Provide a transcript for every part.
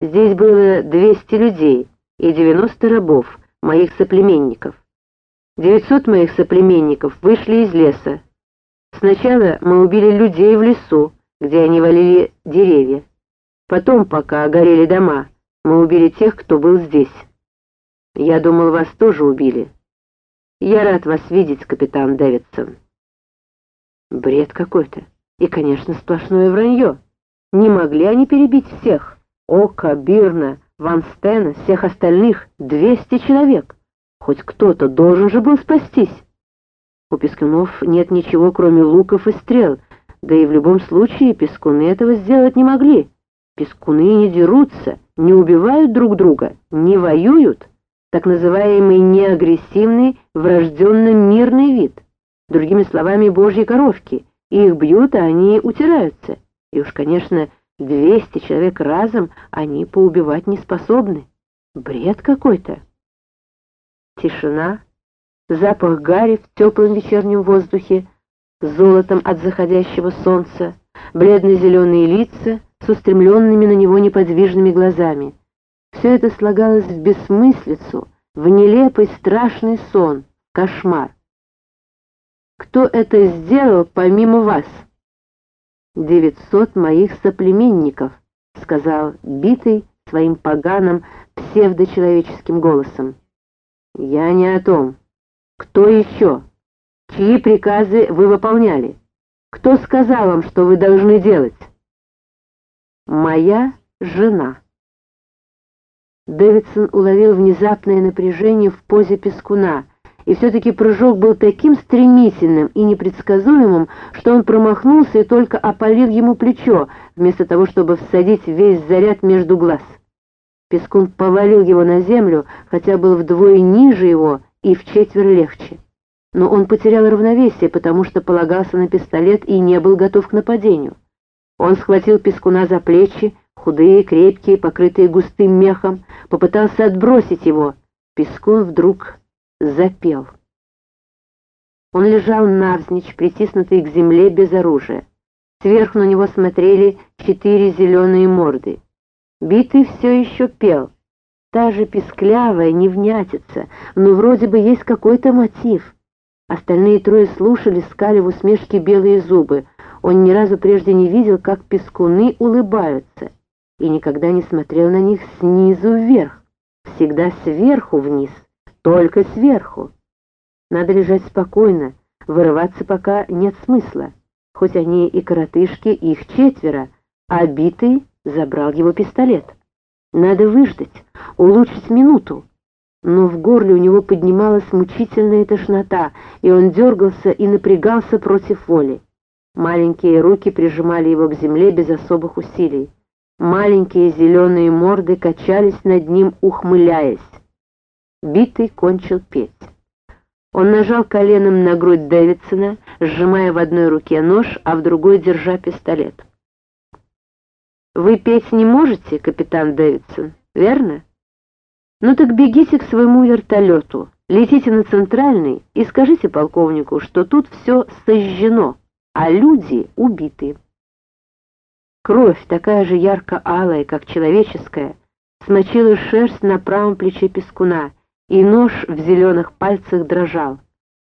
Здесь было 200 людей и 90 рабов, моих соплеменников. 900 моих соплеменников вышли из леса. Сначала мы убили людей в лесу, где они валили деревья. Потом, пока горели дома, мы убили тех, кто был здесь. Я думал, вас тоже убили. Я рад вас видеть, капитан Дэвидсон. Бред какой-то. И, конечно, сплошное вранье. Не могли они перебить всех. Ока, Бирна, Ван Стена, всех остальных, двести человек. Хоть кто-то должен же был спастись. У Пескунов нет ничего, кроме луков и стрел, да и в любом случае пескуны этого сделать не могли. Пескуны не дерутся, не убивают друг друга, не воюют. Так называемый неагрессивный, врожденно-мирный вид. Другими словами, божьи коровки. Их бьют, а они утираются. И уж, конечно, двести человек разом они поубивать не способны. Бред какой-то. Тишина запах гари в теплом вечернем воздухе, золотом от заходящего солнца, бледно-зеленые лица с устремленными на него неподвижными глазами. Все это слагалось в бессмыслицу, в нелепый страшный сон, кошмар. «Кто это сделал помимо вас?» «Девятьсот моих соплеменников», — сказал битый своим поганым псевдочеловеческим голосом. «Я не о том». Кто еще? Чьи приказы вы выполняли? Кто сказал вам, что вы должны делать? Моя жена. Дэвидсон уловил внезапное напряжение в позе пескуна, и все-таки прыжок был таким стремительным и непредсказуемым, что он промахнулся и только опалил ему плечо, вместо того, чтобы всадить весь заряд между глаз. Пескун повалил его на землю, хотя был вдвое ниже его, и в четверо легче. Но он потерял равновесие, потому что полагался на пистолет и не был готов к нападению. Он схватил Пескуна за плечи, худые, крепкие, покрытые густым мехом, попытался отбросить его. Пескун вдруг запел. Он лежал навзничь, притиснутый к земле без оружия. Сверху на него смотрели четыре зеленые морды. Битый все еще пел — Та же писклявая невнятица, но вроде бы есть какой-то мотив. Остальные трое слушали, скали в усмешке белые зубы. Он ни разу прежде не видел, как пескуны улыбаются, и никогда не смотрел на них снизу вверх. Всегда сверху вниз, только сверху. Надо лежать спокойно, вырываться пока нет смысла. Хоть они и коротышки, их четверо, а битый забрал его пистолет. Надо выждать, улучшить минуту. Но в горле у него поднималась мучительная тошнота, и он дергался и напрягался против воли. Маленькие руки прижимали его к земле без особых усилий. Маленькие зеленые морды качались над ним, ухмыляясь. Битый кончил петь. Он нажал коленом на грудь Дэвидсона, сжимая в одной руке нож, а в другой держа пистолет. «Вы петь не можете, капитан Дэвидсон, верно? Ну так бегите к своему вертолету, летите на центральный и скажите полковнику, что тут все сожжено, а люди убиты». Кровь, такая же ярко-алая, как человеческая, смочила шерсть на правом плече пескуна, и нож в зеленых пальцах дрожал.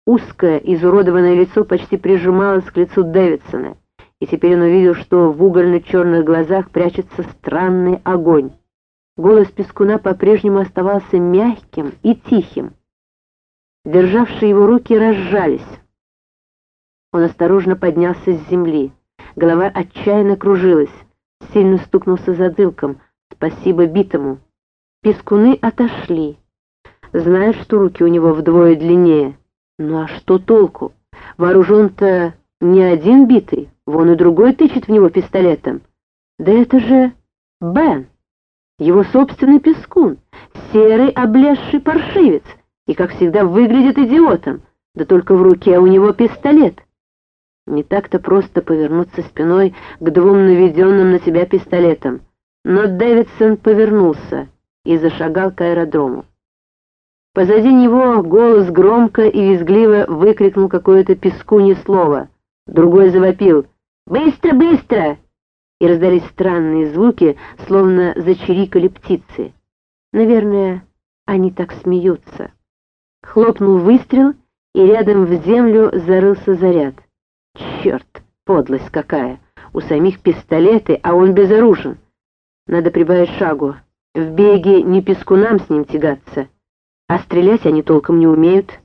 Узкое, изуродованное лицо почти прижималось к лицу Дэвидсона и теперь он увидел, что в угольно-черных глазах прячется странный огонь. Голос Пескуна по-прежнему оставался мягким и тихим. Державшие его руки разжались. Он осторожно поднялся с земли. Голова отчаянно кружилась. Сильно стукнулся затылком. Спасибо битому. Пескуны отошли. Знают, что руки у него вдвое длиннее. Ну а что толку? Вооружен-то не один битый. Вон и другой тычет в него пистолетом. Да это же Бен, его собственный пескун, серый облезший паршивец, и, как всегда, выглядит идиотом, да только в руке у него пистолет. Не так-то просто повернуться спиной к двум наведенным на себя пистолетам, но Дэвидсон повернулся и зашагал к аэродрому. Позади него голос громко и визгливо выкрикнул какое-то пескунье слово. Другой завопил — «Быстро, быстро! и раздались странные звуки, словно зачирикали птицы. Наверное, они так смеются. Хлопнул выстрел, и рядом в землю зарылся заряд. Черт, подлость какая! У самих пистолеты, а он безоружен. Надо прибавить шагу. В беге не пескунам с ним тягаться, а стрелять они толком не умеют.